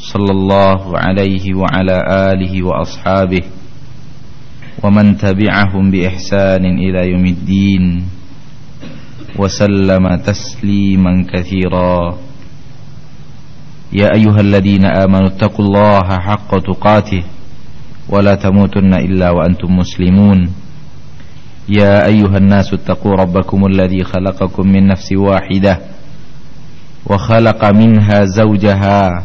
صلى الله عليه وعلى آله وأصحابه ومن تبعهم بإحسان إلى يوم الدين وسلم تسليما كثيرا. يا أيها الذين آمنوا اتقوا الله حق تقاته ولا تموتن إلا وأنتم مسلمون. يا أيها الناس اتقوا ربكم الذي خلقكم من نفس واحدة وخلق منها زوجها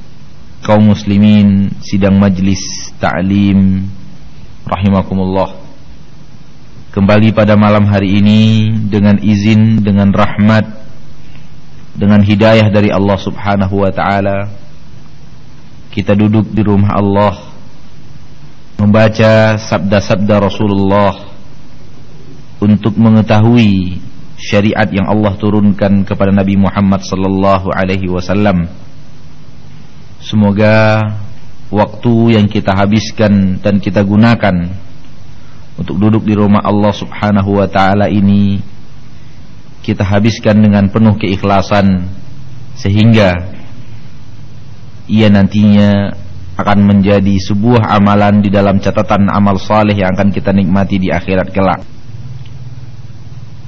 kaum muslimin sidang majlis ta'lim rahimakumullah. Kembali pada malam hari ini dengan izin dengan rahmat dengan hidayah dari Allah Subhanahu wa taala kita duduk di rumah Allah membaca sabda-sabda Rasulullah untuk mengetahui syariat yang Allah turunkan kepada Nabi Muhammad sallallahu alaihi wasallam Semoga waktu yang kita habiskan dan kita gunakan untuk duduk di rumah Allah Subhanahu wa taala ini kita habiskan dengan penuh keikhlasan sehingga ia nantinya akan menjadi sebuah amalan di dalam catatan amal saleh yang akan kita nikmati di akhirat kelak.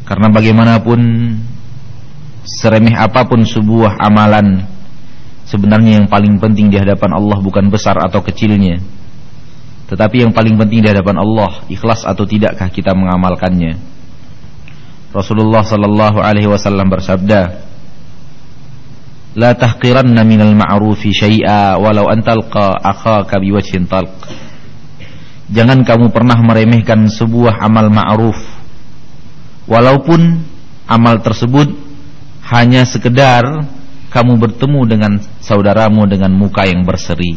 Karena bagaimanapun seremeh apa pun sebuah amalan Sebenarnya yang paling penting di hadapan Allah bukan besar atau kecilnya. Tetapi yang paling penting di hadapan Allah Ikhlas atau tidakkah kita mengamalkannya. Rasulullah sallallahu alaihi wasallam bersabda La tahqiranna minal ma'rufi syai'a walau antalqa akhaka biwajhin talq. Jangan kamu pernah meremehkan sebuah amal ma'ruf Walaupun amal tersebut hanya sekedar kamu bertemu dengan saudaramu dengan muka yang berseri.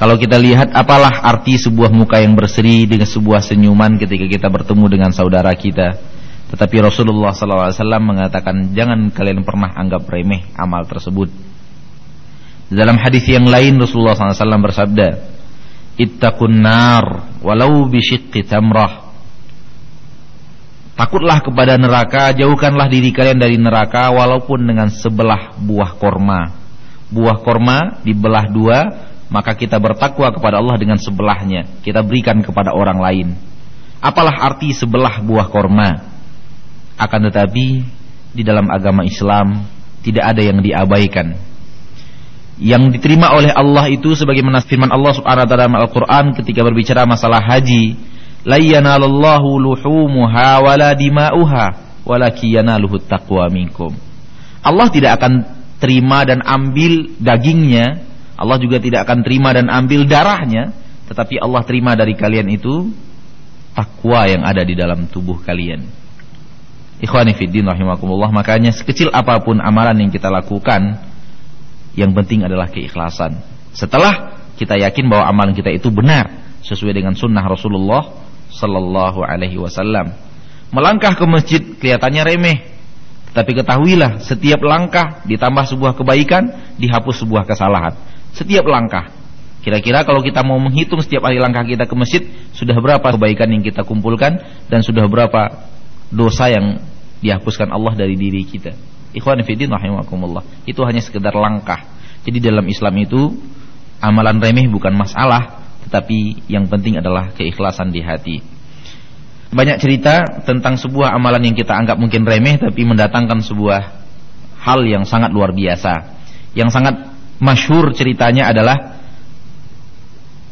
Kalau kita lihat apalah arti sebuah muka yang berseri dengan sebuah senyuman ketika kita bertemu dengan saudara kita. Tetapi Rasulullah SAW mengatakan jangan kalian pernah anggap remeh amal tersebut. Dalam hadis yang lain Rasulullah SAW bersabda, Ittaqun nar walau bisyiqqi tamrah Takutlah kepada neraka, jauhkanlah diri kalian dari neraka walaupun dengan sebelah buah korma. Buah korma dibelah dua, maka kita bertakwa kepada Allah dengan sebelahnya. Kita berikan kepada orang lain. Apalah arti sebelah buah korma? Akan tetapi di dalam agama Islam tidak ada yang diabaikan. Yang diterima oleh Allah itu sebagaimana firman Allah Subhanahu wa taala dalam Al-Qur'an ketika berbicara masalah haji, dima'uha yanaluhu taqwa minkum. Allah tidak akan terima dan ambil dagingnya, Allah juga tidak akan terima dan ambil darahnya, tetapi Allah terima dari kalian itu takwa yang ada di dalam tubuh kalian. Ikhwani fiddin rahimakumullah, makanya sekecil apa pun amalan yang kita lakukan, yang penting adalah keikhlasan. Setelah kita yakin bahwa amalan kita itu benar sesuai dengan sunnah Rasulullah sallallahu alaihi wasallam. Melangkah ke masjid kelihatannya remeh, tapi ketahuilah setiap langkah ditambah sebuah kebaikan, dihapus sebuah kesalahan. Setiap langkah. Kira-kira kalau kita mau menghitung setiap kali langkah kita ke masjid, sudah berapa kebaikan yang kita kumpulkan dan sudah berapa dosa yang dihapuskan Allah dari diri kita. Ikhwan fillah rahimakumullah. Itu hanya sekedar langkah. Jadi dalam Islam itu amalan remeh bukan masalah, tetapi yang penting adalah keikhlasan di hati. Banyak cerita tentang sebuah amalan yang kita anggap mungkin remeh tapi mendatangkan sebuah hal yang sangat luar biasa. Yang sangat masyhur ceritanya adalah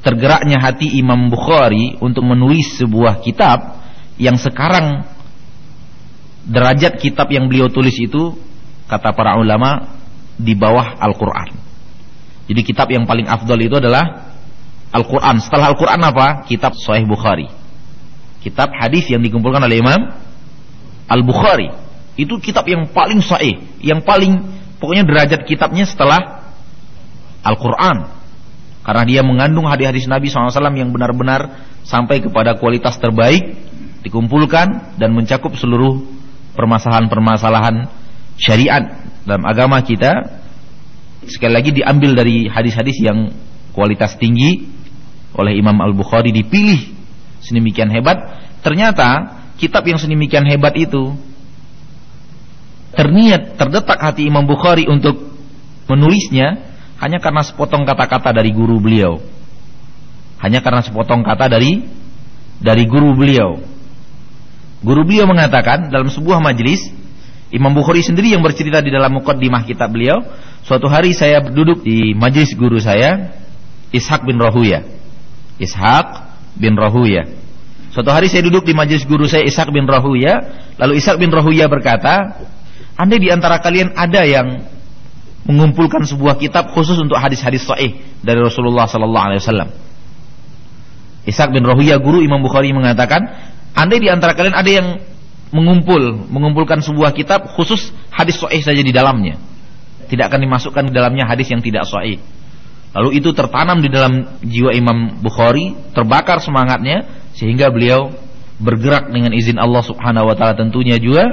tergeraknya hati Imam Bukhari untuk menulis sebuah kitab yang sekarang derajat kitab yang beliau tulis itu kata para ulama di bawah Al-Qur'an. Jadi kitab yang paling afdol itu adalah Al-Quran. Setelah Al-Quran apa? Kitab Sahih Bukhari. Kitab hadis yang dikumpulkan oleh Imam Al-Bukhari. Itu kitab yang paling sahih, yang paling pokoknya derajat kitabnya setelah Al-Quran. Karena dia mengandung hadis-hadis Nabi SAW yang benar-benar sampai kepada kualitas terbaik, dikumpulkan dan mencakup seluruh permasalahan-permasalahan syariat dalam agama kita. Sekali lagi diambil dari hadis-hadis yang kualitas tinggi oleh Imam Al-Bukhari dipilih sedemikian hebat, ternyata kitab yang sedemikian hebat itu terniat terdetak hati Imam Bukhari untuk menulisnya hanya karena sepotong kata-kata dari guru beliau. Hanya karena sepotong kata dari dari guru beliau. Guru beliau mengatakan dalam sebuah majelis Imam Bukhari sendiri yang bercerita di dalam mukaddimah kitab beliau, suatu hari saya duduk di majelis guru saya Ishak bin Rahuya. Ishak bin Rahuya. Suatu hari saya duduk di majelis guru saya Ishak bin Rahuya, lalu Ishak bin Rahuya berkata, "Andai di antara kalian ada yang mengumpulkan sebuah kitab khusus untuk hadis-hadis sahih dari Rasulullah sallallahu alaihi wasallam." Ishak bin Rahuya guru Imam Bukhari mengatakan, "Andai di antara kalian ada yang mengumpul, mengumpulkan sebuah kitab khusus hadis sahih saja di dalamnya. Tidak akan dimasukkan di dalamnya hadis yang tidak sahih." Lalu itu tertanam di dalam jiwa Imam Bukhari, terbakar semangatnya sehingga beliau bergerak dengan izin Allah Subhanahu wa taala tentunya juga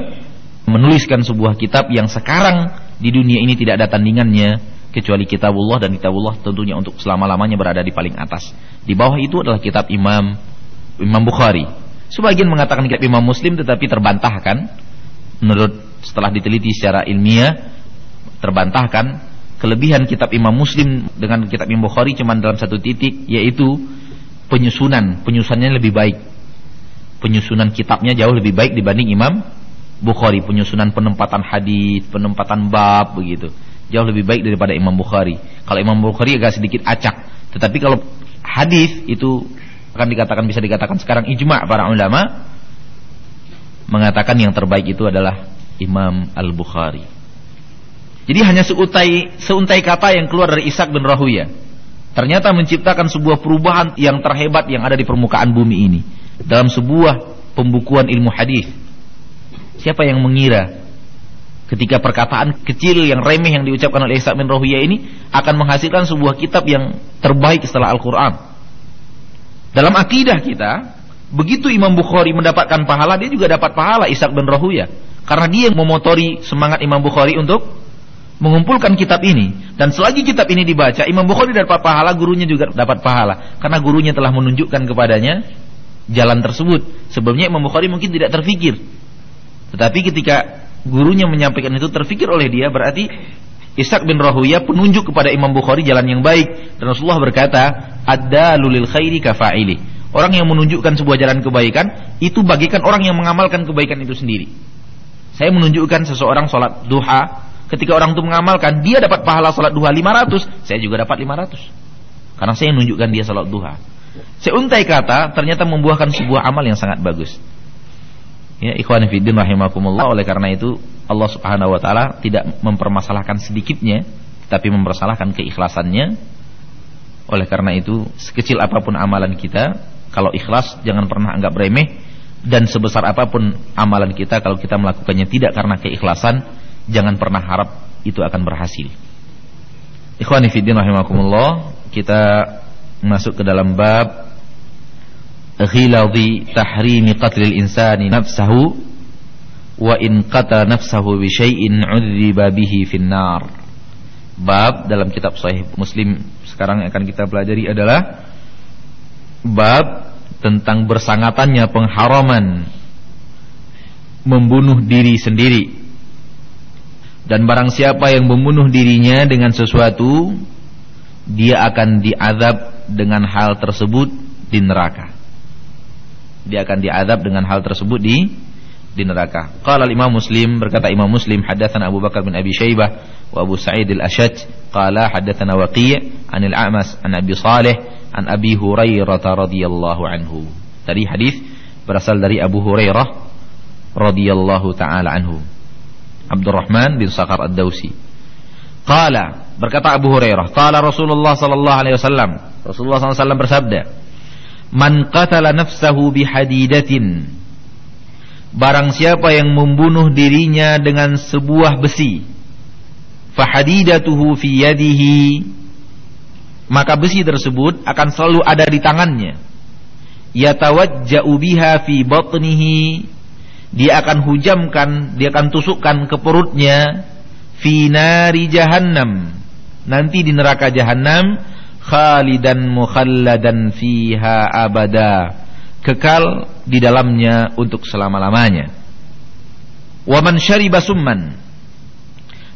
menuliskan sebuah kitab yang sekarang di dunia ini tidak ada tandingannya kecuali kitabullah dan kitabullah tentunya untuk selama-lamanya berada di paling atas. Di bawah itu adalah kitab Imam Imam Bukhari. Sebagian mengatakan kitab Imam Muslim tetapi terbantahkan menurut setelah diteliti secara ilmiah terbantahkan kelebihan kitab Imam Muslim dengan kitab Imam Bukhari cuma dalam satu titik yaitu penyusunan. Penyusunannya lebih baik. Penyusunan kitabnya jauh lebih baik dibanding Imam Bukhari. Penyusunan penempatan hadis penempatan bab begitu. Jauh lebih baik daripada Imam Bukhari. Kalau Imam Bukhari agak sedikit acak. Tetapi kalau hadis itu akan dikatakan bisa dikatakan sekarang ijma para ulama mengatakan yang terbaik itu adalah Imam Al Bukhari jadi hanya seuntai seuntai kata yang keluar dari Ishak bin Rahuya. Ternyata menciptakan sebuah perubahan yang terhebat yang ada di permukaan bumi ini. Dalam sebuah pembukuan ilmu hadis. Siapa yang mengira ketika perkataan kecil yang remeh yang diucapkan oleh Ishak bin Rahuya ini akan menghasilkan sebuah kitab yang terbaik setelah Al-Quran. Dalam akidah kita, begitu Imam Bukhari mendapatkan pahala, dia juga dapat pahala Ishak bin Rahuya. Karena dia yang memotori semangat Imam Bukhari untuk mengumpulkan kitab ini. Dan selagi kitab ini dibaca Imam Bukhari dapat pahala gurunya juga dapat pahala. Karena gurunya telah menunjukkan kepadanya jalan tersebut. Sebelumnya Imam Bukhari mungkin tidak terfikir. Tetapi ketika gurunya menyampaikan itu terfikir oleh dia berarti Ishak bin Rahuya penunjuk kepada Imam Bukhari jalan yang baik. Dan Rasulullah berkata ada lulil khairi kafaili orang yang menunjukkan sebuah jalan kebaikan itu bagikan orang yang mengamalkan kebaikan itu sendiri. Saya menunjukkan seseorang sholat duha Ketika orang itu mengamalkan, dia dapat pahala salat duha 500, saya juga dapat 500. Karena saya menunjukkan dia salat duha. Seuntai kata ternyata membuahkan sebuah amal yang sangat bagus. Ya, ikhwan rahimakumullah oleh karena itu Allah Subhanahu wa taala tidak mempermasalahkan sedikitnya tapi mempermasalahkan keikhlasannya. Oleh karena itu, sekecil apa pun amalan kita, kalau ikhlas jangan pernah anggap remeh dan sebesar apa pun amalan kita kalau kita melakukannya tidak karena keikhlasan jangan pernah harap itu akan berhasil. Ikhwani fi din rahimakumullah, kita masuk ke dalam bab ghiladi tahrimi qatlil insani nafsahu wa in qata nafsahu bi syai'in 'udziba bihi finnar. Bab dalam kitab Sahih Muslim sekarang yang akan kita pelajari adalah bab tentang bersangatannya pengharaman membunuh diri sendiri dan barang siapa yang membunuh dirinya dengan sesuatu Dia akan diadab dengan hal tersebut di neraka Dia akan diadab dengan hal tersebut di di neraka. Qala Imam Muslim berkata Imam Muslim hadatsana Abu Bakar bin Abi Syaibah wa Abu Sa'id al-Ashaj qala hadatsana Waqi' anil A'mas an Abi Salih an Abi Hurairah radhiyallahu anhu. Tadi hadis berasal dari Abu Hurairah radhiyallahu taala anhu. Abdurrahman bin Sakhar Ad-Dausi. Qala berkata Abu Hurairah, qala Rasulullah sallallahu alaihi wasallam. Rasulullah sallallahu bersabda, "Man qatala nafsahu bihadidatin" Barang siapa yang membunuh dirinya dengan sebuah besi, fahadidatuhu fi yadihi maka besi tersebut akan selalu ada di tangannya yatawajja'u biha fi batnihi dia akan hujamkan dia akan tusukkan ke perutnya fi nari jahannam. Nanti di neraka jahannam khalidan mukhalladan fiha abada. Kekal di dalamnya untuk selama-lamanya. Wa man syariba summan.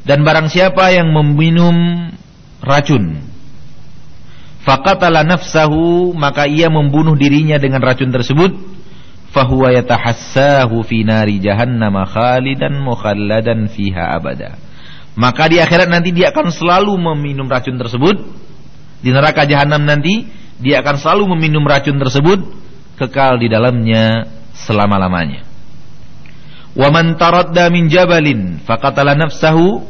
Dan barang siapa yang meminum racun faqatala nafsahu maka ia membunuh dirinya dengan racun tersebut fahuwa yatahassahu fi nari jahannam khalidan mukhalladan fiha abada maka di akhirat nanti dia akan selalu meminum racun tersebut. Di neraka jahanam nanti dia akan selalu meminum racun tersebut kekal di dalamnya selama-lamanya. Wa man taradda min jabalin faqatala nafsahu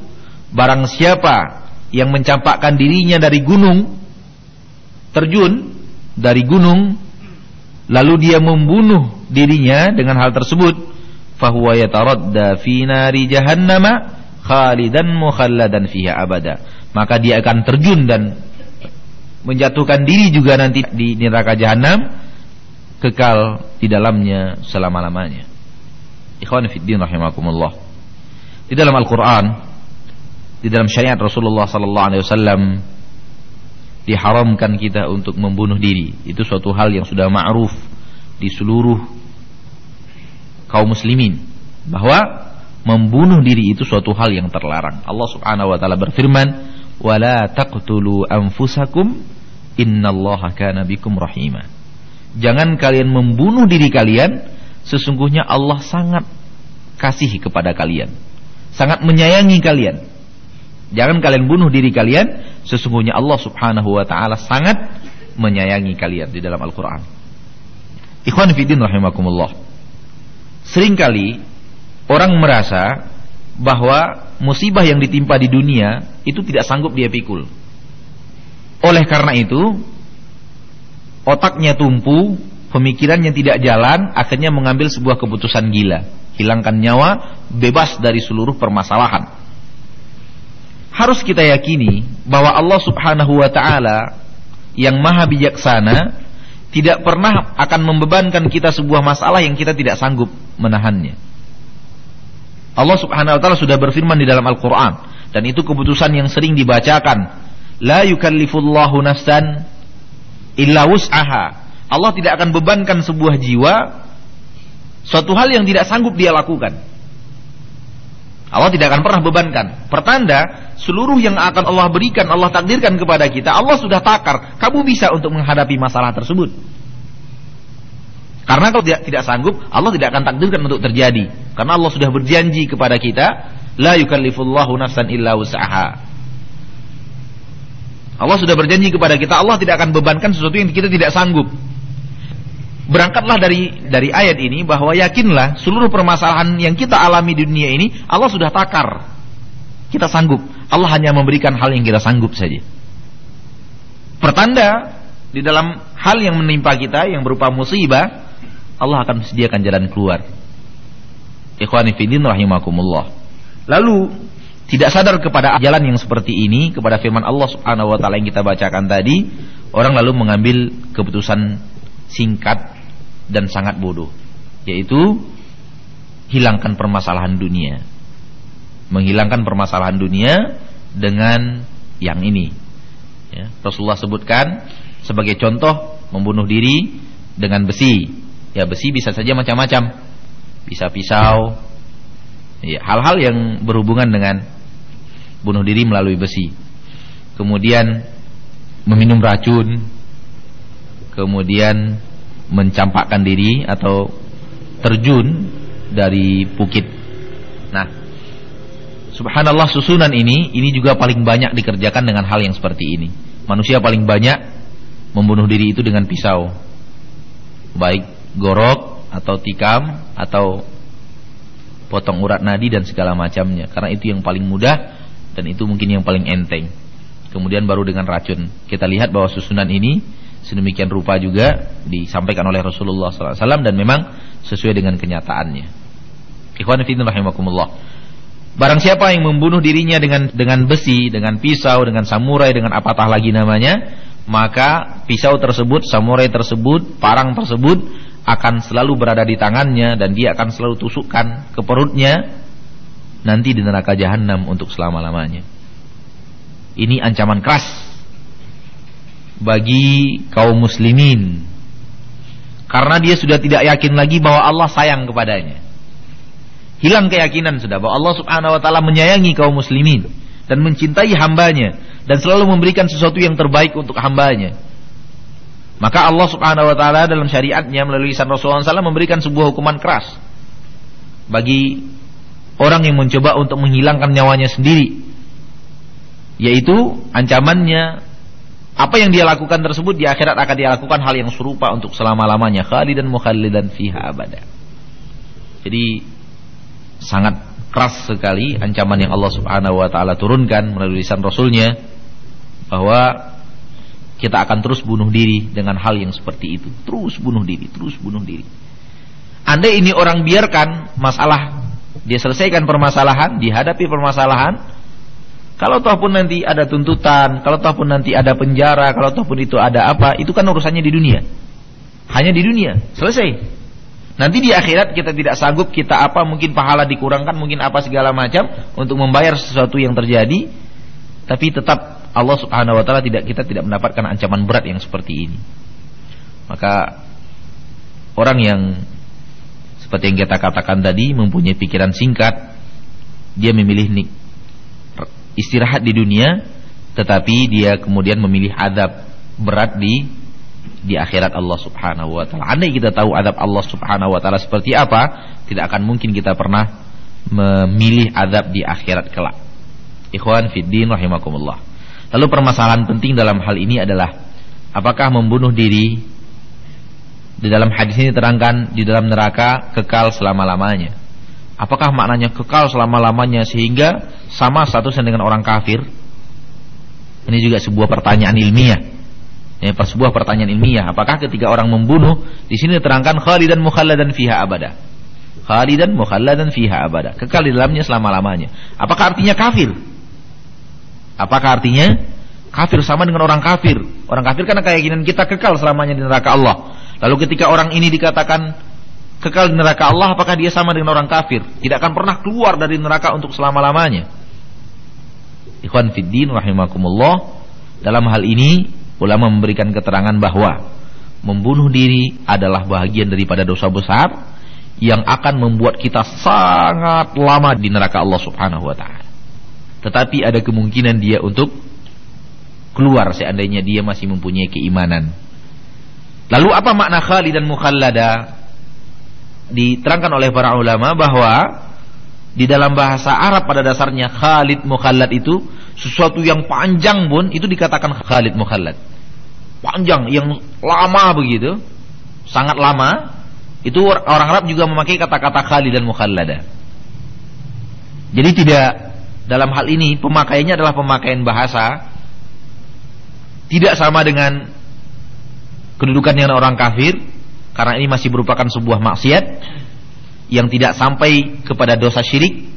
barang siapa yang mencampakkan dirinya dari gunung terjun dari gunung lalu dia membunuh dirinya dengan hal tersebut. Fahuwa yataradda fi nari jahannama khalidan mukhalladan fiha abada. Maka dia akan terjun dan menjatuhkan diri juga nanti di neraka jahanam kekal di dalamnya selama-lamanya. Ikhwan fiddin rahimakumullah. Di dalam Al-Qur'an, di dalam syariat Rasulullah sallallahu alaihi wasallam diharamkan kita untuk membunuh diri. Itu suatu hal yang sudah ma'ruf di seluruh kaum muslimin bahwa membunuh diri itu suatu hal yang terlarang. Allah Subhanahu wa taala berfirman, "Wala taqtulu anfusakum innallaha kana bikum rahima." Jangan kalian membunuh diri kalian sesungguhnya Allah sangat kasih kepada kalian, sangat menyayangi kalian. Jangan kalian bunuh diri kalian, sesungguhnya Allah Subhanahu wa taala sangat menyayangi kalian di dalam Al-Qur'an. Ikhwan rahimakumullah. Seringkali orang merasa bahwa musibah yang ditimpa di dunia itu tidak sanggup dia pikul. Oleh karena itu, otaknya tumpu pemikirannya tidak jalan, akhirnya mengambil sebuah keputusan gila, hilangkan nyawa, bebas dari seluruh permasalahan. Harus kita yakini bahwa Allah Subhanahu wa taala yang maha bijaksana tidak pernah akan membebankan kita sebuah masalah yang kita tidak sanggup menahannya. Allah Subhanahu wa taala sudah berfirman di dalam Al-Qur'an dan itu keputusan yang sering dibacakan. La yukallifullahu nafsan illa wus'aha Allah tidak akan bebankan sebuah jiwa suatu hal yang tidak sanggup dia lakukan. Allah tidak akan pernah bebankan. Pertanda, seluruh yang akan Allah berikan, Allah takdirkan kepada kita, Allah sudah takar. Kamu bisa untuk menghadapi masalah tersebut. Karena kalau tidak, tidak sanggup, Allah tidak akan takdirkan untuk terjadi. Karena Allah sudah berjanji kepada kita, la yukallifullahu nafsan illa usaha. Allah sudah berjanji kepada kita, Allah tidak akan bebankan sesuatu yang kita tidak sanggup berangkatlah dari dari ayat ini bahwa yakinlah seluruh permasalahan yang kita alami di dunia ini Allah sudah takar. Kita sanggup. Allah hanya memberikan hal yang kita sanggup saja. Pertanda di dalam hal yang menimpa kita yang berupa musibah, Allah akan sediakan jalan keluar. Rahimakumullah. Lalu tidak sadar kepada jalan yang seperti ini, kepada firman Allah Subhanahu wa taala yang kita bacakan tadi, orang lalu mengambil keputusan singkat dan sangat bodoh yaitu hilangkan permasalahan dunia. Menghilangkan permasalahan dunia dengan yang ini. Ya, Rasulullah sebutkan sebagai contoh membunuh diri dengan besi. Ya besi bisa saja macam-macam. Bisa pisau. Ya, hal-hal yang berhubungan dengan bunuh diri melalui besi. Kemudian meminum racun. Kemudian mencampakkan diri atau terjun dari bukit. Nah, subhanallah susunan ini ini juga paling banyak dikerjakan dengan hal yang seperti ini. Manusia paling banyak membunuh diri itu dengan pisau. Baik gorok atau tikam atau potong urat nadi dan segala macamnya karena itu yang paling mudah dan itu mungkin yang paling enteng. Kemudian baru dengan racun. Kita lihat bahwa susunan ini sedemikian rupa juga disampaikan oleh Rasulullah SAW dan memang sesuai dengan kenyataannya. Ikhwan fillah rahimakumullah. Barang siapa yang membunuh dirinya dengan dengan besi, dengan pisau, dengan samurai, dengan apatah lagi namanya, maka pisau tersebut, samurai tersebut, parang tersebut akan selalu berada di tangannya dan dia akan selalu tusukkan ke perutnya nanti di neraka jahanam untuk selama-lamanya. Ini ancaman keras bagi kaum muslimin karena dia sudah tidak yakin lagi bahwa Allah sayang kepadanya. Hilang keyakinan sudah bahwa Allah Subhanahu wa taala menyayangi kaum muslimin dan mencintai hambanya dan selalu memberikan sesuatu yang terbaik untuk hambanya. Maka Allah Subhanahu wa taala dalam syariatnya melalui lisan Rasulullah SAW memberikan sebuah hukuman keras bagi orang yang mencoba untuk menghilangkan nyawanya sendiri. Yaitu ancamannya apa yang dia lakukan tersebut di akhirat akan dia lakukan hal yang serupa untuk selama-lamanya khalidan mukhallidan fiha abada. Jadi sangat keras sekali ancaman yang Allah Subhanahu wa taala turunkan melalui lisan Rasulnya bahwa kita akan terus bunuh diri dengan hal yang seperti itu. Terus bunuh diri, terus bunuh diri. Andai ini orang biarkan masalah dia selesaikan permasalahan, dihadapi permasalahan, kalau toh pun nanti ada tuntutan, kalau toh pun nanti ada penjara, kalau toh pun itu ada apa, itu kan urusannya di dunia. Hanya di dunia, selesai. Nanti di akhirat kita tidak sanggup kita apa mungkin pahala dikurangkan mungkin apa segala macam untuk membayar sesuatu yang terjadi tapi tetap Allah Subhanahu wa taala tidak kita tidak mendapatkan ancaman berat yang seperti ini. Maka orang yang seperti yang kita katakan tadi mempunyai pikiran singkat dia memilih nih istirahat di dunia tetapi dia kemudian memilih adab berat di di akhirat Allah Subhanahu wa taala. Andai kita tahu adab Allah Subhanahu wa taala seperti apa, tidak akan mungkin kita pernah memilih adab di akhirat kelak. Ikhwan fiddin rahimakumullah. Lalu permasalahan penting dalam hal ini adalah apakah membunuh diri di dalam hadis ini terangkan di dalam neraka kekal selama-lamanya. Apakah maknanya kekal selama-lamanya sehingga sama statusnya dengan orang kafir? Ini juga sebuah pertanyaan ilmiah Ya, sebuah pertanyaan ilmiah. Apakah ketika orang membunuh di sini diterangkan khalidan mukhalladan fiha abada. Khalidan mukhalladan fiha abada. Kekal di dalamnya selama-lamanya. Apakah artinya kafir? Apakah artinya kafir sama dengan orang kafir? Orang kafir karena keyakinan kita kekal selamanya di neraka Allah. Lalu ketika orang ini dikatakan kekal di neraka Allah, apakah dia sama dengan orang kafir? Tidak akan pernah keluar dari neraka untuk selama-lamanya. Ikhwan fiddin rahimakumullah. Dalam hal ini ulama memberikan keterangan bahwa membunuh diri adalah bagian daripada dosa besar yang akan membuat kita sangat lama di neraka Allah Subhanahu wa taala. Tetapi ada kemungkinan dia untuk keluar seandainya dia masih mempunyai keimanan. Lalu apa makna khalid dan mukhallada? Diterangkan oleh para ulama bahwa di dalam bahasa Arab pada dasarnya khalid mukhallad itu sesuatu yang panjang pun itu dikatakan khalid mukhallad panjang yang lama begitu, sangat lama, itu orang Arab juga memakai kata-kata khalid dan mukhallada. Jadi tidak dalam hal ini pemakaiannya adalah pemakaian bahasa tidak sama dengan kedudukannya orang kafir karena ini masih merupakan sebuah maksiat yang tidak sampai kepada dosa syirik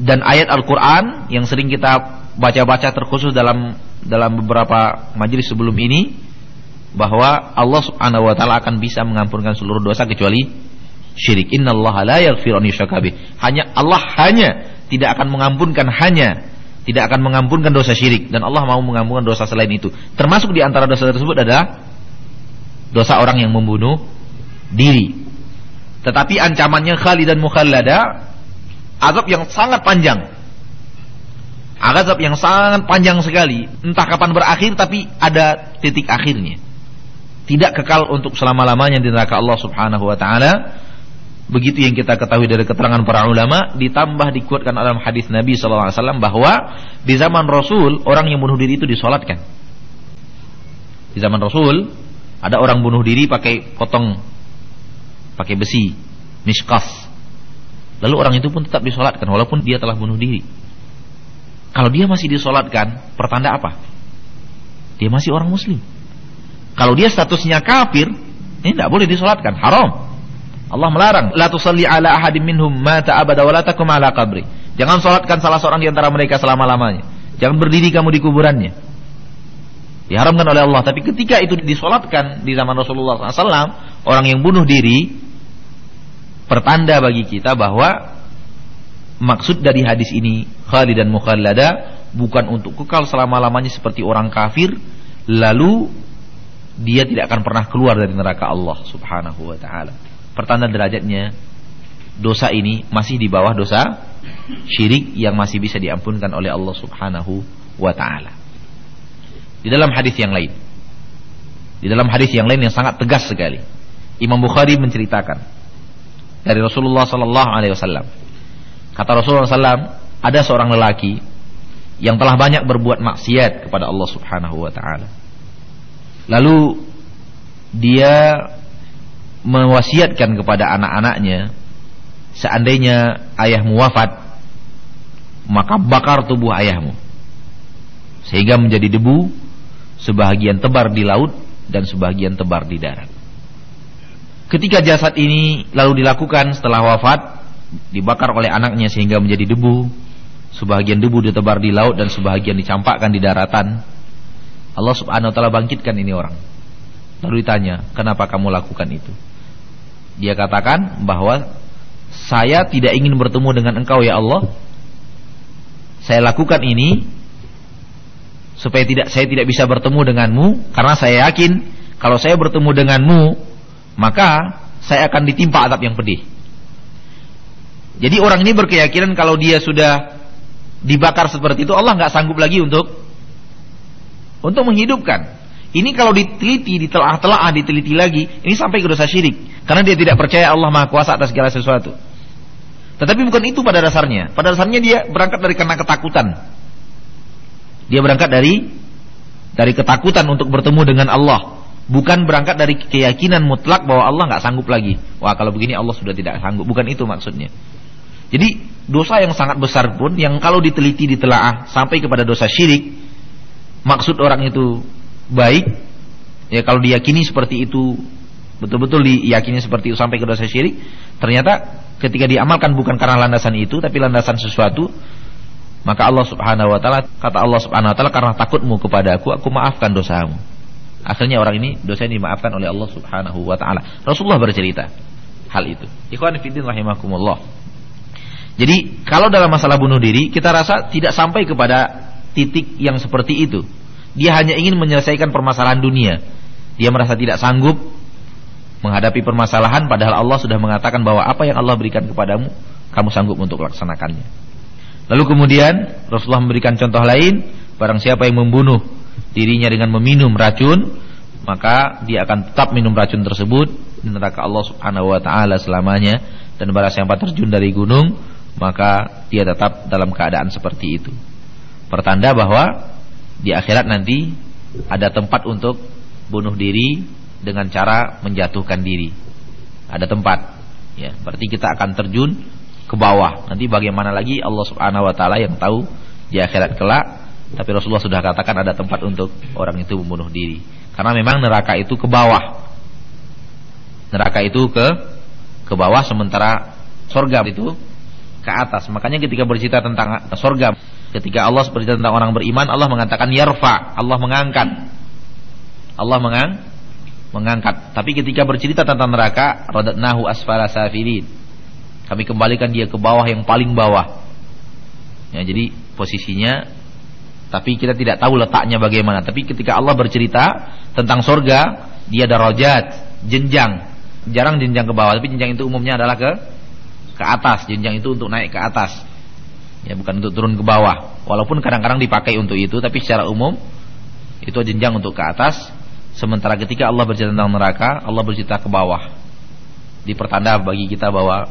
dan ayat Al-Qur'an yang sering kita baca-baca terkhusus dalam dalam beberapa majelis sebelum ini bahwa Allah Subhanahu wa taala akan bisa mengampunkan seluruh dosa kecuali syirik. Innallaha la yaghfiru an Hanya Allah hanya tidak akan mengampunkan hanya tidak akan mengampunkan dosa syirik dan Allah mau mengampunkan dosa selain itu. Termasuk di antara dosa tersebut adalah dosa orang yang membunuh diri. Tetapi ancamannya khalidan mukhallada azab yang sangat panjang Azab yang sangat panjang sekali. Entah kapan berakhir tapi ada titik akhirnya. Tidak kekal untuk selama-lamanya di neraka Allah Subhanahu wa taala. Begitu yang kita ketahui dari keterangan para ulama ditambah dikuatkan dalam hadis Nabi wasallam bahwa di zaman Rasul orang yang bunuh diri itu disolatkan. Di zaman Rasul ada orang bunuh diri pakai potong pakai besi, miskas. Lalu orang itu pun tetap disolatkan walaupun dia telah bunuh diri. Kalau dia masih disolatkan, pertanda apa? Dia masih orang muslim. Kalau dia statusnya kafir, ini tidak boleh disolatkan, haram. Allah melarang, la tusalli ala ahadim minhum mata abada wa ala qabri. Jangan solatkan salah seorang di antara mereka selama-lamanya. Jangan berdiri kamu di kuburannya. Diharamkan oleh Allah. Tapi ketika itu disolatkan di zaman Rasulullah SAW, orang yang bunuh diri, pertanda bagi kita bahwa maksud dari hadis ini Khalid dan Mukhallada bukan untuk kekal selama-lamanya seperti orang kafir, lalu dia tidak akan pernah keluar dari neraka Allah Subhanahu wa taala. Pertanda derajatnya dosa ini masih di bawah dosa syirik yang masih bisa diampunkan oleh Allah Subhanahu wa taala. Di dalam hadis yang lain. Di dalam hadis yang lain yang sangat tegas sekali. Imam Bukhari menceritakan dari Rasulullah sallallahu alaihi wasallam. Kata Rasulullah sallam, ada seorang lelaki yang telah banyak berbuat maksiat kepada Allah Subhanahu wa taala. Lalu dia mewasiatkan kepada anak-anaknya seandainya ayahmu wafat maka bakar tubuh ayahmu sehingga menjadi debu sebahagian tebar di laut dan sebahagian tebar di darat. Ketika jasad ini lalu dilakukan setelah wafat, dibakar oleh anaknya sehingga menjadi debu, sebahagian debu ditebar di laut dan sebahagian dicampakkan di daratan. Allah Subhanahu wa taala bangkitkan ini orang. Lalu ditanya, "Kenapa kamu lakukan itu?" Dia katakan bahwa saya tidak ingin bertemu dengan engkau ya Allah. Saya lakukan ini supaya tidak saya tidak bisa bertemu denganmu karena saya yakin kalau saya bertemu denganmu maka saya akan ditimpa adab yang pedih. Jadi orang ini berkeyakinan kalau dia sudah dibakar seperti itu Allah nggak sanggup lagi untuk untuk menghidupkan. Ini kalau diteliti, ditelah-telah, diteliti lagi, ini sampai ke dosa syirik. Karena dia tidak percaya Allah Maha Kuasa atas segala sesuatu. Tetapi bukan itu pada dasarnya. Pada dasarnya dia berangkat dari karena ketakutan. Dia berangkat dari dari ketakutan untuk bertemu dengan Allah, bukan berangkat dari keyakinan mutlak bahwa Allah nggak sanggup lagi. Wah kalau begini Allah sudah tidak sanggup, bukan itu maksudnya. Jadi dosa yang sangat besar pun yang kalau diteliti ditelaah sampai kepada dosa syirik, maksud orang itu baik, ya kalau diyakini seperti itu betul-betul diyakini seperti itu sampai ke dosa syirik, ternyata ketika diamalkan bukan karena landasan itu tapi landasan sesuatu maka Allah Subhanahu wa taala kata Allah Subhanahu wa taala karena takutmu kepada aku aku maafkan dosamu. Akhirnya orang ini dosa ini dimaafkan oleh Allah Subhanahu wa taala. Rasulullah bercerita hal itu. Ikhwan fillah rahimakumullah. Jadi kalau dalam masalah bunuh diri kita rasa tidak sampai kepada titik yang seperti itu. Dia hanya ingin menyelesaikan permasalahan dunia. Dia merasa tidak sanggup menghadapi permasalahan padahal Allah sudah mengatakan bahwa apa yang Allah berikan kepadamu kamu sanggup untuk melaksanakannya. Lalu kemudian Rasulullah memberikan contoh lain, barang siapa yang membunuh dirinya dengan meminum racun, maka dia akan tetap minum racun tersebut di neraka Allah Subhanahu wa taala selamanya dan barang siapa terjun dari gunung, maka dia tetap dalam keadaan seperti itu. Pertanda bahwa di akhirat nanti ada tempat untuk bunuh diri dengan cara menjatuhkan diri. Ada tempat. Ya, berarti kita akan terjun ke bawah. Nanti bagaimana lagi Allah Subhanahu wa taala yang tahu di akhirat kelak. Tapi Rasulullah sudah katakan ada tempat untuk orang itu membunuh diri. Karena memang neraka itu ke bawah. Neraka itu ke ke bawah sementara sorga itu ke atas. Makanya ketika bercerita tentang sorga, ketika Allah bercerita tentang orang beriman, Allah mengatakan yarfa, Allah mengangkat. Allah mengang, mengangkat. Tapi ketika bercerita tentang neraka, radatnahu asfala safilin kami kembalikan dia ke bawah yang paling bawah. Ya, jadi posisinya tapi kita tidak tahu letaknya bagaimana. Tapi ketika Allah bercerita tentang sorga, dia ada rojat, jenjang. Jarang jenjang ke bawah, tapi jenjang itu umumnya adalah ke ke atas. Jenjang itu untuk naik ke atas. Ya, bukan untuk turun ke bawah. Walaupun kadang-kadang dipakai untuk itu, tapi secara umum itu jenjang untuk ke atas. Sementara ketika Allah bercerita tentang neraka, Allah bercerita ke bawah. Di pertanda bagi kita bahwa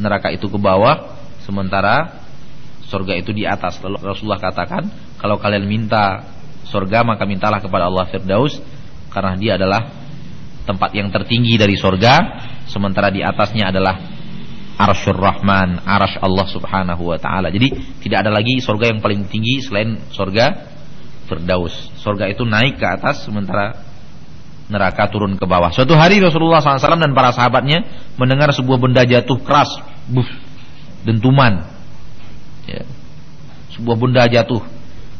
neraka itu ke bawah sementara surga itu di atas. Lalu Rasulullah katakan, kalau kalian minta surga maka mintalah kepada Allah Firdaus karena dia adalah tempat yang tertinggi dari sorga. Sementara di atasnya adalah arsyur rahman arash Allah subhanahu wa ta'ala. Jadi tidak ada lagi sorga yang paling tinggi selain sorga Firdaus. Sorga itu naik ke atas sementara neraka turun ke bawah. Suatu hari Rasulullah SAW dan para sahabatnya mendengar sebuah benda jatuh keras buf, dentuman. Ya. sebuah benda jatuh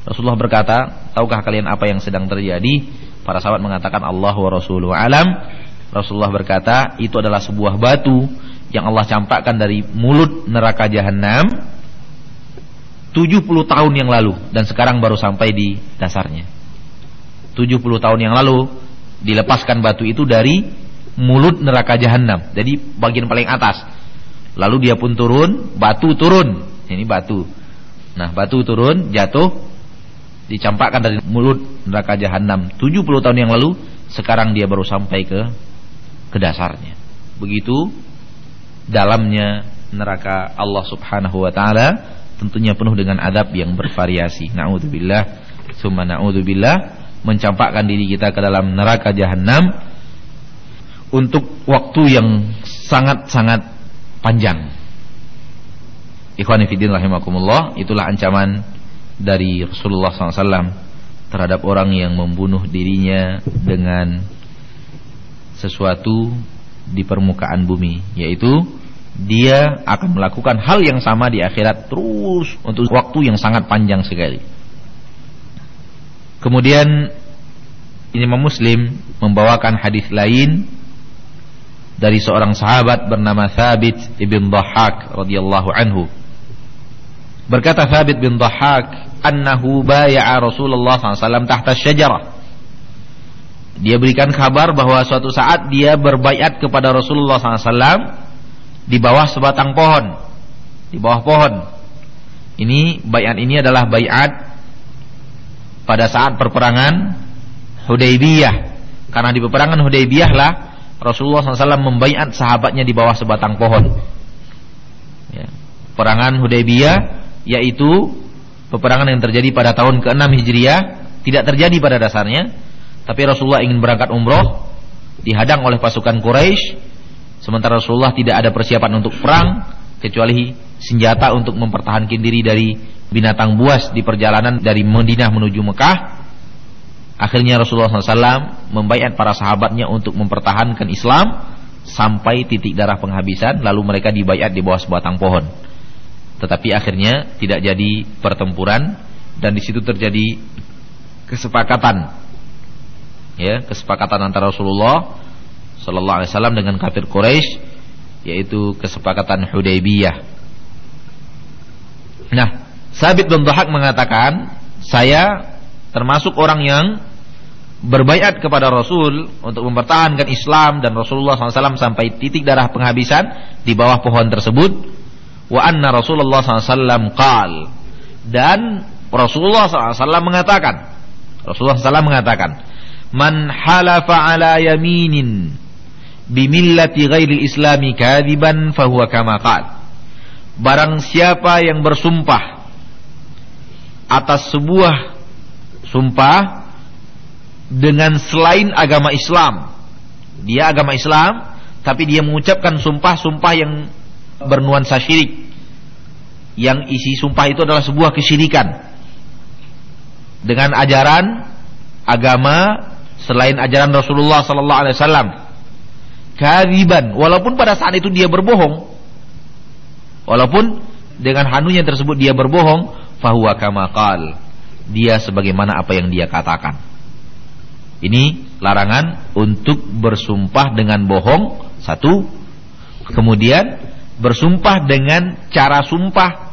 Rasulullah berkata tahukah kalian apa yang sedang terjadi? Para sahabat mengatakan Allah wa Rasuluhu alam. Rasulullah berkata itu adalah sebuah batu yang Allah campakkan dari mulut neraka jahanam 70 tahun yang lalu dan sekarang baru sampai di dasarnya. 70 tahun yang lalu dilepaskan batu itu dari mulut neraka jahanam jadi bagian paling atas. Lalu dia pun turun batu turun. Ini batu. Nah batu turun jatuh dicampakkan dari mulut neraka jahanam 70 tahun yang lalu sekarang dia baru sampai ke ke dasarnya. Begitu dalamnya neraka Allah Subhanahu wa taala tentunya penuh dengan adab yang bervariasi. Naudzubillah. Summa naudzubillah. Mencampakkan diri kita ke dalam neraka jahanam untuk waktu yang sangat-sangat panjang. Ikhwani fiddin rahimakumullah itulah ancaman dari Rasulullah SAW terhadap orang yang membunuh dirinya dengan sesuatu di permukaan bumi yaitu dia akan melakukan hal yang sama di akhirat terus untuk waktu yang sangat panjang sekali. Kemudian Imam Muslim membawakan hadis lain dari seorang sahabat bernama Thabit ibn Dhahak radhiyallahu anhu. Berkata Thabit bin Dhahak annahu baya'a Rasulullah SAW tahta syajarah. Dia berikan kabar bahwa suatu saat dia berbaiat kepada Rasulullah SAW di bawah sebatang pohon, di bawah pohon. Ini bayat ini adalah bayat pada saat perperangan Hudaybiyah. Karena di peperangan Hudaybiyah lah Rasulullah SAW membayat sahabatnya di bawah sebatang pohon. Ya. Perangan Hudaybiyah yaitu peperangan yang terjadi pada tahun ke-6 Hijriah tidak terjadi pada dasarnya, tapi Rasulullah ingin berangkat umroh dihadang oleh pasukan Quraisy sementara Rasulullah tidak ada persiapan untuk perang kecuali senjata untuk mempertahankan diri dari binatang buas di perjalanan dari Madinah menuju Mekah. Akhirnya Rasulullah SAW membayar para sahabatnya untuk mempertahankan Islam sampai titik darah penghabisan lalu mereka dibayar di bawah sebatang pohon tetapi akhirnya tidak jadi pertempuran dan di situ terjadi kesepakatan ya kesepakatan antara Rasulullah sallallahu alaihi wasallam dengan kafir Quraisy yaitu kesepakatan Hudaybiyah. Nah, Sabit bin Dhahak mengatakan, saya termasuk orang yang berbaiat kepada Rasul untuk mempertahankan Islam dan Rasulullah SAW sampai titik darah penghabisan di bawah pohon tersebut wa anna Rasulullah SAW qal. Dan Rasulullah SAW mengatakan Rasulullah SAW mengatakan man halafa ala yaminin bimillati ghairi islami kadiban fahuwa kama qal. Barang siapa yang bersumpah atas sebuah sumpah dengan selain agama Islam dia agama Islam tapi dia mengucapkan sumpah-sumpah yang bernuansa syirik. Yang isi sumpah itu adalah sebuah kesyirikan. Dengan ajaran agama selain ajaran Rasulullah sallallahu alaihi wasallam. Kadiban walaupun pada saat itu dia berbohong. Walaupun dengan hanunya tersebut dia berbohong fahuwa kama qal. Dia sebagaimana apa yang dia katakan. Ini larangan untuk bersumpah dengan bohong satu. Kemudian bersumpah dengan cara sumpah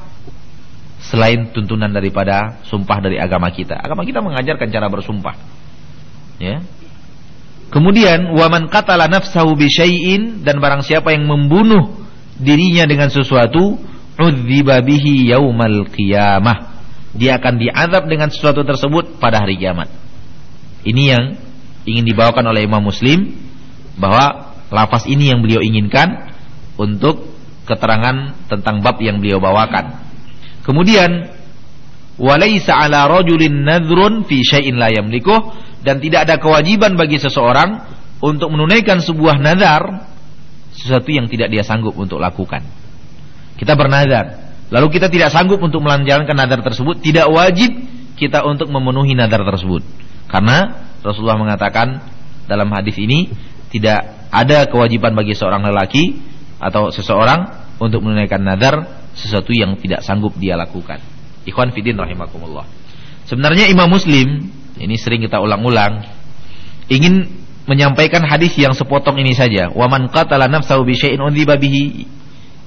selain tuntunan daripada sumpah dari agama kita. Agama kita mengajarkan cara bersumpah. Ya. Kemudian waman qatala nafsahu bi syai'in dan barang siapa yang membunuh dirinya dengan sesuatu udziba bihi yaumal qiyamah. Dia akan diazab dengan sesuatu tersebut pada hari kiamat. Ini yang ingin dibawakan oleh Imam Muslim bahwa lafaz ini yang beliau inginkan untuk keterangan tentang bab yang beliau bawakan. Kemudian Walaysa ala rajulin nadhrun fi syai'in la yamlikuh dan tidak ada kewajiban bagi seseorang untuk menunaikan sebuah nazar sesuatu yang tidak dia sanggup untuk lakukan. Kita bernazar, lalu kita tidak sanggup untuk melancarkan nazar tersebut, tidak wajib kita untuk memenuhi nazar tersebut. Karena Rasulullah mengatakan dalam hadis ini tidak ada kewajiban bagi seorang lelaki atau seseorang untuk menunaikan nazar sesuatu yang tidak sanggup dia lakukan. Ikhwan fidin rahimakumullah. Sebenarnya Imam Muslim ini sering kita ulang-ulang ingin menyampaikan hadis yang sepotong ini saja. Wa man qatala nafsahu bi syai'in undziba bihi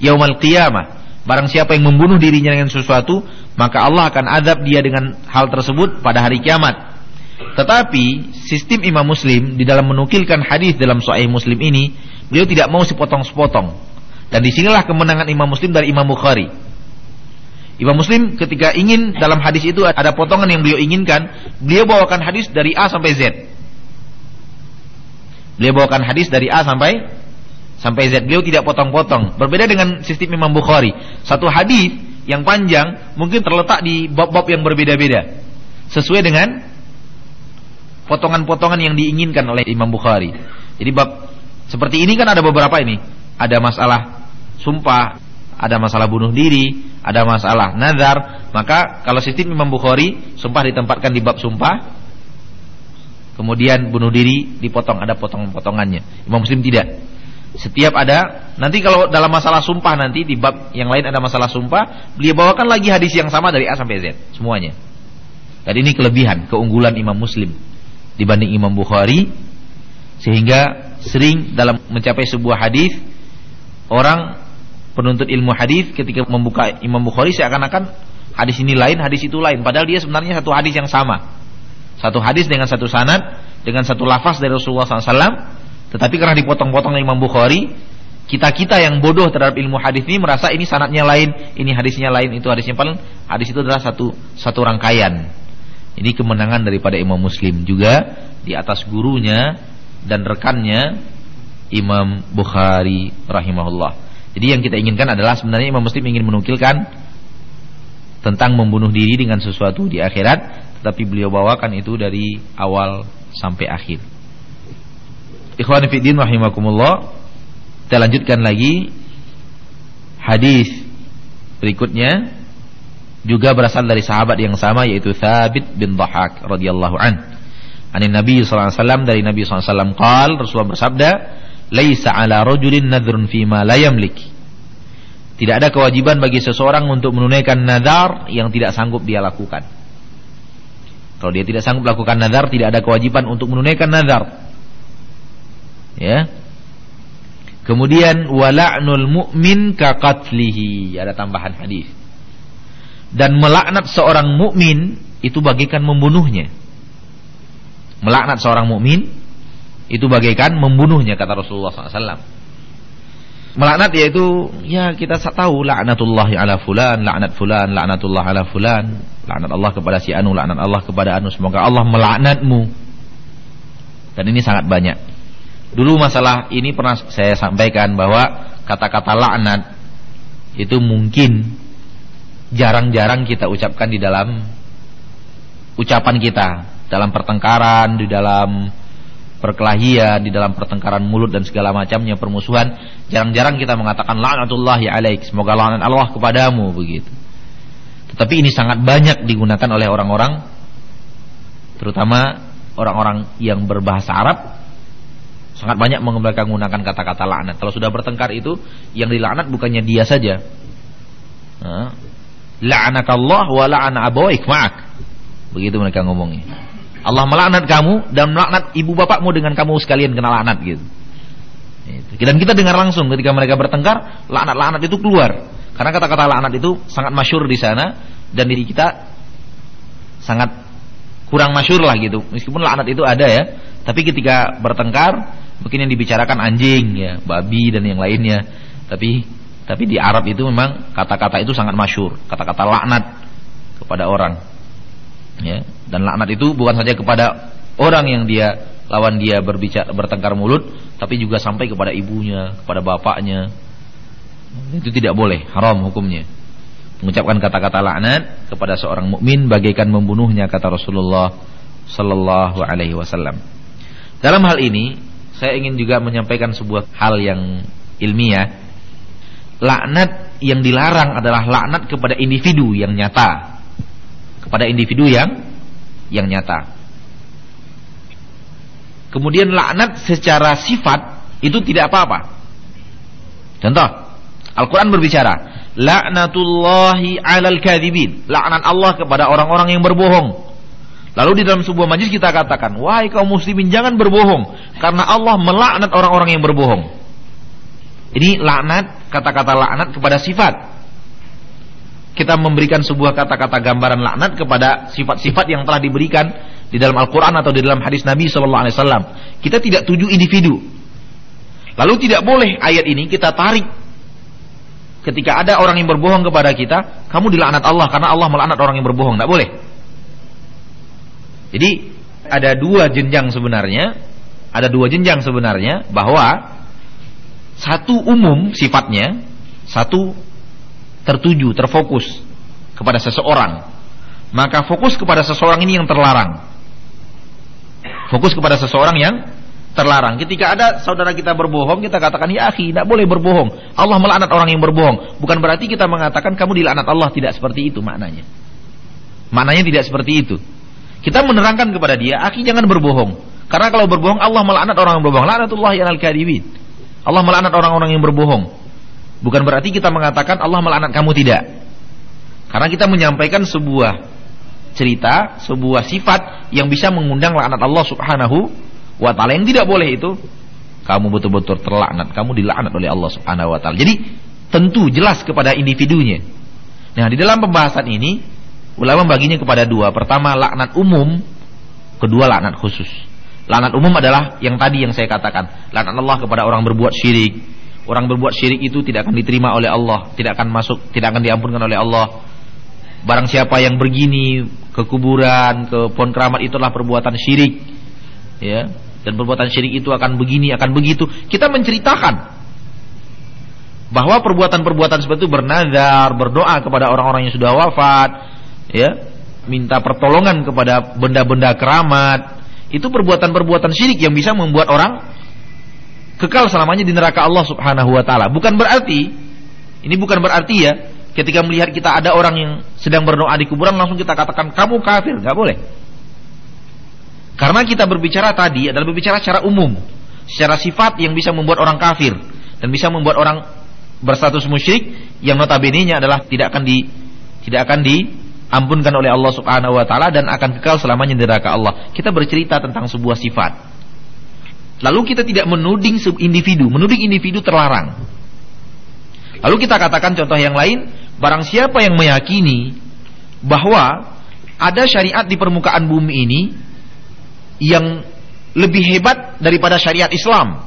yaumal qiyamah. Barang siapa yang membunuh dirinya dengan sesuatu, maka Allah akan adab dia dengan hal tersebut pada hari kiamat. Tetapi sistem Imam Muslim di dalam menukilkan hadis dalam Sahih Muslim ini, beliau tidak mau sepotong-sepotong. Dan di sinilah kemenangan Imam Muslim dari Imam Bukhari. Imam Muslim ketika ingin dalam hadis itu ada potongan yang beliau inginkan, beliau bawakan hadis dari A sampai Z. Beliau bawakan hadis dari A sampai sampai Z. Beliau tidak potong-potong. Berbeda dengan sistem Imam Bukhari. Satu hadis yang panjang mungkin terletak di bab-bab yang berbeda-beda. Sesuai dengan potongan-potongan yang diinginkan oleh Imam Bukhari. Jadi bab seperti ini kan ada beberapa ini. Ada masalah sumpah, ada masalah bunuh diri, ada masalah nazar, maka kalau sistem Imam Bukhari sumpah ditempatkan di bab sumpah, kemudian bunuh diri dipotong ada potongan-potongannya. Imam Muslim tidak. Setiap ada nanti kalau dalam masalah sumpah nanti di bab yang lain ada masalah sumpah, beliau bawakan lagi hadis yang sama dari A sampai Z semuanya. Dan ini kelebihan, keunggulan Imam Muslim dibanding Imam Bukhari sehingga sering dalam mencapai sebuah hadis orang penuntut ilmu hadis ketika membuka Imam Bukhari seakan-akan hadis ini lain, hadis itu lain. Padahal dia sebenarnya satu hadis yang sama. Satu hadis dengan satu sanad, dengan satu lafaz dari Rasulullah SAW. Tetapi karena dipotong-potong oleh Imam Bukhari, kita-kita yang bodoh terhadap ilmu hadis ini merasa ini sanatnya lain, ini hadisnya lain, itu hadisnya paling hadis itu adalah satu satu rangkaian. Ini kemenangan daripada Imam Muslim juga di atas gurunya dan rekannya Imam Bukhari rahimahullah. Jadi yang kita inginkan adalah sebenarnya Imam Muslim ingin menukilkan tentang membunuh diri dengan sesuatu di akhirat, tetapi beliau bawakan itu dari awal sampai akhir. Ikhwan fillah rahimakumullah. Kita lanjutkan lagi hadis berikutnya juga berasal dari sahabat yang sama yaitu Thabit bin Dhahak radhiyallahu an. Anin Nabi sallallahu alaihi wasallam dari Nabi sallallahu alaihi wasallam qal Rasulullah bersabda laisa ala rajulin nadhrun ma la yamlik. Tidak ada kewajiban bagi seseorang untuk menunaikan nazar yang tidak sanggup dia lakukan. Kalau dia tidak sanggup lakukan nazar, tidak ada kewajiban untuk menunaikan nazar. Ya. Kemudian wala'nul mu'min ka qatlihi. Ada tambahan hadis. Dan melaknat seorang mukmin itu bagaikan membunuhnya. Melaknat seorang mukmin itu bagaikan membunuhnya kata Rasulullah SAW. Melaknat yaitu ya kita tahu laknatullah ala fulan, laknat fulan, laknatullah ala fulan, laknat Allah kepada si anu, laknat Allah kepada anu. Semoga Allah melaknatmu. Dan ini sangat banyak. Dulu masalah ini pernah saya sampaikan bahwa kata-kata laknat itu mungkin jarang-jarang kita ucapkan di dalam ucapan kita, dalam pertengkaran, di dalam perkelahian, di dalam pertengkaran mulut dan segala macamnya permusuhan, jarang-jarang kita mengatakan laknatullahi alaik, semoga laknat Allah kepadamu begitu. Tetapi ini sangat banyak digunakan oleh orang-orang terutama orang-orang yang berbahasa Arab sangat banyak menggunakan kata-kata laknat. Kalau sudah bertengkar itu yang dilaknat bukannya dia saja. La'anakallah wa la'ana abawaik ma'ak. Begitu mereka ngomongnya. Allah melaknat kamu dan melaknat ibu bapakmu dengan kamu sekalian kena laknat gitu. Dan kita dengar langsung ketika mereka bertengkar, laknat-laknat itu keluar. Karena kata-kata laknat itu sangat masyur di sana dan diri kita sangat kurang masyur lah gitu. Meskipun laknat itu ada ya, tapi ketika bertengkar mungkin yang dibicarakan anjing ya, babi dan yang lainnya. Tapi tapi di Arab itu memang kata-kata itu sangat masyur, kata-kata laknat kepada orang ya dan laknat itu bukan saja kepada orang yang dia lawan dia berbicara bertengkar mulut tapi juga sampai kepada ibunya kepada bapaknya itu tidak boleh haram hukumnya Mengucapkan kata-kata laknat kepada seorang mukmin bagaikan membunuhnya kata Rasulullah sallallahu alaihi wasallam. Dalam hal ini saya ingin juga menyampaikan sebuah hal yang ilmiah. Laknat yang dilarang adalah laknat kepada individu yang nyata. Kepada individu yang yang nyata. Kemudian laknat secara sifat itu tidak apa-apa. Contoh, Al-Quran berbicara, laknatullahi alal kadhibin. Laknat Allah kepada orang-orang yang berbohong. Lalu di dalam sebuah majlis kita katakan, wahai kaum muslimin jangan berbohong karena Allah melaknat orang-orang yang berbohong. Ini laknat, kata-kata laknat kepada sifat. Kita memberikan sebuah kata-kata gambaran laknat kepada sifat-sifat yang telah diberikan di dalam Al-Quran atau di dalam hadis Nabi Sallallahu Alaihi Wasallam. Kita tidak tuju individu. Lalu tidak boleh ayat ini kita tarik ketika ada orang yang berbohong kepada kita, kamu dilaknat Allah karena Allah melaknat orang yang berbohong. Tidak boleh. Jadi ada dua jenjang sebenarnya, ada dua jenjang sebenarnya bahwa satu umum sifatnya, satu tertuju, terfokus kepada seseorang. Maka fokus kepada seseorang ini yang terlarang. Fokus kepada seseorang yang terlarang. Ketika ada saudara kita berbohong, kita katakan ya akhi, tidak boleh berbohong. Allah melaknat orang yang berbohong. Bukan berarti kita mengatakan kamu dilaknat Allah, tidak seperti itu maknanya. Maknanya tidak seperti itu. Kita menerangkan kepada dia, akhi jangan berbohong. Karena kalau berbohong Allah melaknat orang yang berbohong. Laknatullah ya al-kadhibin. Allah melaknat orang-orang yang berbohong. Bukan berarti kita mengatakan Allah melaknat kamu tidak. Karena kita menyampaikan sebuah cerita, sebuah sifat yang bisa mengundang laknat Allah Subhanahu wa taala yang tidak boleh itu kamu betul-betul terlaknat, kamu dilaknat oleh Allah Subhanahu wa taala. Jadi tentu jelas kepada individunya. Nah, di dalam pembahasan ini ulama baginya kepada dua. Pertama laknat umum, kedua laknat khusus. Laknat umum adalah yang tadi yang saya katakan, laknat Allah kepada orang berbuat syirik. Orang berbuat syirik itu tidak akan diterima oleh Allah, tidak akan masuk, tidak akan diampunkan oleh Allah. Barang siapa yang begini ke kuburan, ke pohon keramat itulah perbuatan syirik. Ya, dan perbuatan syirik itu akan begini, akan begitu. Kita menceritakan bahwa perbuatan-perbuatan seperti itu bernazar, berdoa kepada orang-orang yang sudah wafat, ya, minta pertolongan kepada benda-benda keramat, itu perbuatan-perbuatan syirik yang bisa membuat orang kekal selamanya di neraka Allah Subhanahu wa taala. Bukan berarti ini bukan berarti ya ketika melihat kita ada orang yang sedang berdoa di kuburan langsung kita katakan kamu kafir, nggak boleh. Karena kita berbicara tadi adalah berbicara secara umum, secara sifat yang bisa membuat orang kafir dan bisa membuat orang berstatus musyrik yang notabene-nya adalah tidak akan di tidak akan diampunkan oleh Allah Subhanahu wa taala dan akan kekal selamanya di neraka Allah. Kita bercerita tentang sebuah sifat. Lalu kita tidak menuding individu, menuding individu terlarang. Lalu kita katakan contoh yang lain, barang siapa yang meyakini bahwa ada syariat di permukaan bumi ini yang lebih hebat daripada syariat Islam.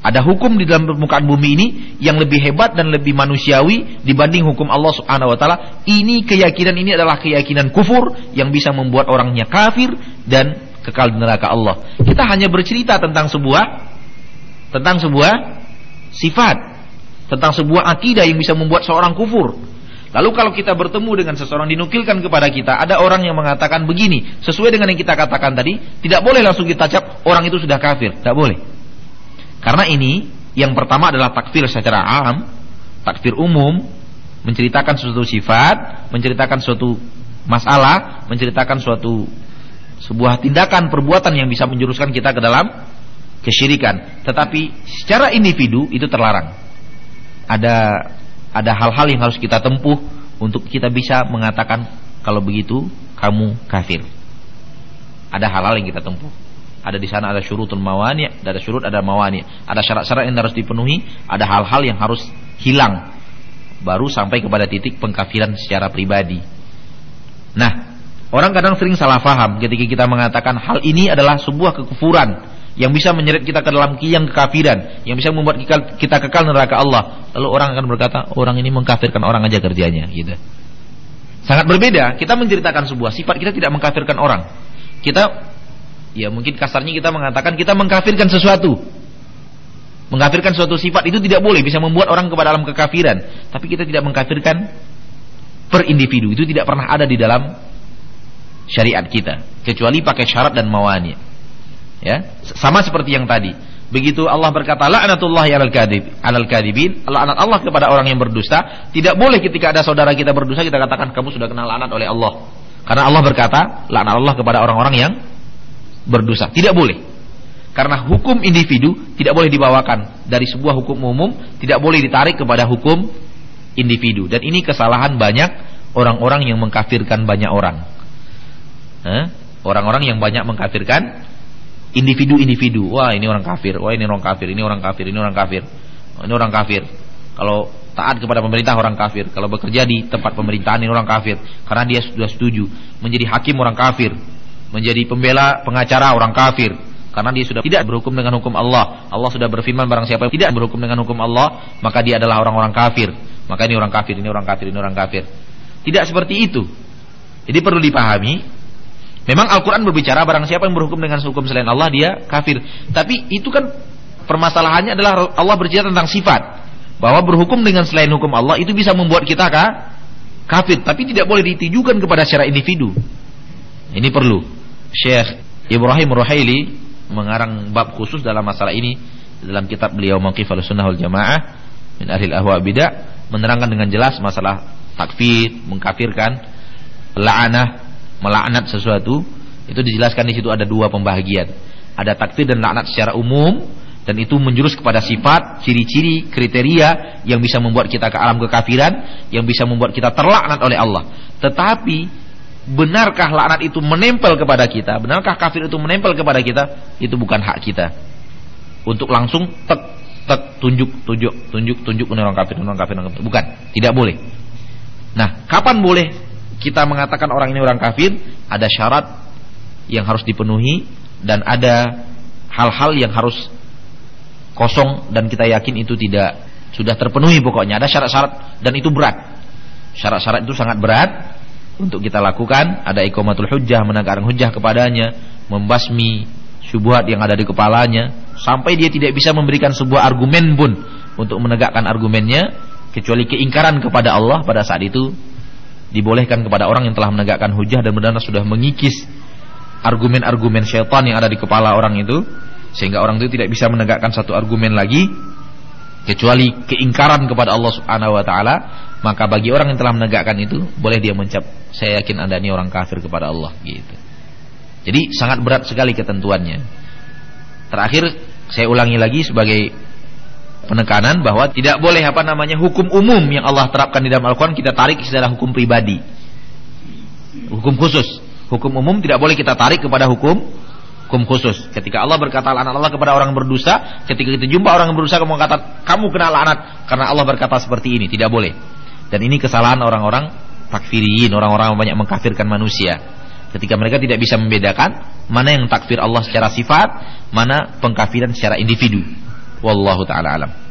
Ada hukum di dalam permukaan bumi ini yang lebih hebat dan lebih manusiawi dibanding hukum Allah Subhanahu wa taala. Ini keyakinan ini adalah keyakinan kufur yang bisa membuat orangnya kafir dan kekal di neraka Allah. Kita hanya bercerita tentang sebuah tentang sebuah sifat, tentang sebuah akidah yang bisa membuat seorang kufur. Lalu kalau kita bertemu dengan seseorang dinukilkan kepada kita, ada orang yang mengatakan begini, sesuai dengan yang kita katakan tadi, tidak boleh langsung kita cap orang itu sudah kafir, tidak boleh. Karena ini yang pertama adalah takfir secara am, takfir umum, menceritakan suatu sifat, menceritakan suatu masalah, menceritakan suatu sebuah tindakan perbuatan yang bisa menjuruskan kita ke dalam kesyirikan. Tetapi secara individu itu terlarang. Ada ada hal-hal yang harus kita tempuh untuk kita bisa mengatakan kalau begitu kamu kafir. Ada hal-hal yang kita tempuh. Ada di sana ada syurutul mawani, ada syurut, ada mawani. Ada syarat-syarat yang harus dipenuhi, ada hal-hal yang harus hilang baru sampai kepada titik pengkafiran secara pribadi. Nah, orang kadang sering salah faham ketika kita mengatakan hal ini adalah sebuah kekufuran yang bisa menyeret kita ke dalam yang kekafiran, yang bisa membuat kita, kekal neraka Allah. Lalu orang akan berkata, orang ini mengkafirkan orang aja kerjanya, gitu. Sangat berbeda. Kita menceritakan sebuah sifat, kita tidak mengkafirkan orang. Kita, ya mungkin kasarnya kita mengatakan kita mengkafirkan sesuatu. Mengkafirkan suatu sifat itu tidak boleh, bisa membuat orang kepada dalam kekafiran. Tapi kita tidak mengkafirkan per individu itu tidak pernah ada di dalam syariat kita kecuali pakai syarat dan mawani. Ya, sama seperti yang tadi. Begitu Allah berkata la'natullah alal kadib alal kadibin, laknat Allah kepada orang yang berdusta, tidak boleh ketika ada saudara kita berdusta kita katakan kamu sudah kenal laknat oleh Allah. Karena Allah berkata, laknat Allah kepada orang-orang yang berdusta. Tidak boleh. Karena hukum individu tidak boleh dibawakan dari sebuah hukum umum, tidak boleh ditarik kepada hukum individu. Dan ini kesalahan banyak orang-orang yang mengkafirkan banyak orang. Orang-orang yang banyak mengkafirkan individu-individu. Wah, ini orang kafir. Wah, ini orang kafir. Ini orang kafir. Ini orang kafir. Ini orang kafir. Kalau taat kepada pemerintah orang kafir. Kalau bekerja di tempat pemerintahan ini orang kafir. Karena dia sudah setuju. Menjadi hakim orang kafir. Menjadi pembela pengacara orang kafir karena dia sudah tidak berhukum dengan hukum Allah. Allah sudah berfirman barang siapa yang tidak berhukum dengan hukum Allah, maka dia adalah orang-orang kafir. Maka ini orang kafir, ini orang kafir, ini orang kafir. Tidak seperti itu. Jadi perlu dipahami, memang Al-Qur'an berbicara barang siapa yang berhukum dengan hukum selain Allah dia kafir. Tapi itu kan permasalahannya adalah Allah berbicara tentang sifat bahwa berhukum dengan selain hukum Allah itu bisa membuat kita kah? kafir, tapi tidak boleh ditujukan kepada secara individu. Ini perlu. Syekh Ibrahim Ruhaili mengarang bab khusus dalam masalah ini dalam kitab beliau Mauqif Sunnah wal Jamaah min ahli ahwa bidah menerangkan dengan jelas masalah takfir, mengkafirkan, la'anah, melaknat sesuatu. Itu dijelaskan di situ ada dua pembagian. Ada takfir dan laknat secara umum dan itu menjurus kepada sifat, ciri-ciri, kriteria yang bisa membuat kita ke alam kekafiran, yang bisa membuat kita terlaknat oleh Allah. Tetapi benarkah laknat itu menempel kepada kita, benarkah kafir itu menempel kepada kita, itu bukan hak kita. Untuk langsung tek tek tunjuk tunjuk tunjuk tunjuk orang kafir, orang kafir, orang kafir. Bukan, tidak boleh. Nah, kapan boleh kita mengatakan orang ini orang kafir? Ada syarat yang harus dipenuhi dan ada hal-hal yang harus kosong dan kita yakin itu tidak sudah terpenuhi pokoknya. Ada syarat-syarat dan itu berat. Syarat-syarat itu sangat berat untuk kita lakukan. Ada ikomatul hujjah menegakkan hujjah kepadanya membasmi syubhat yang ada di kepalanya sampai dia tidak bisa memberikan sebuah argumen pun untuk menegakkan argumennya kecuali keingkaran kepada Allah pada saat itu dibolehkan kepada orang yang telah menegakkan hujjah dan benar-benar sudah mengikis argumen-argumen syaitan yang ada di kepala orang itu sehingga orang itu tidak bisa menegakkan satu argumen lagi kecuali keingkaran kepada Allah Subhanahu wa taala maka bagi orang yang telah menegakkan itu boleh dia mencap saya yakin anda ini orang kafir kepada Allah gitu. Jadi sangat berat sekali ketentuannya. Terakhir saya ulangi lagi sebagai penekanan bahwa tidak boleh apa namanya hukum umum yang Allah terapkan di dalam Al-Quran kita tarik secara hukum pribadi hukum khusus hukum umum tidak boleh kita tarik kepada hukum hukum khusus. Ketika Allah berkata laknat Allah kepada orang berdosa, ketika kita jumpa orang berdosa kamu kata kamu kena laknat karena Allah berkata seperti ini, tidak boleh. Dan ini kesalahan orang-orang takfirin, orang-orang banyak mengkafirkan manusia. Ketika mereka tidak bisa membedakan mana yang takfir Allah secara sifat, mana pengkafiran secara individu. Wallahu taala alam.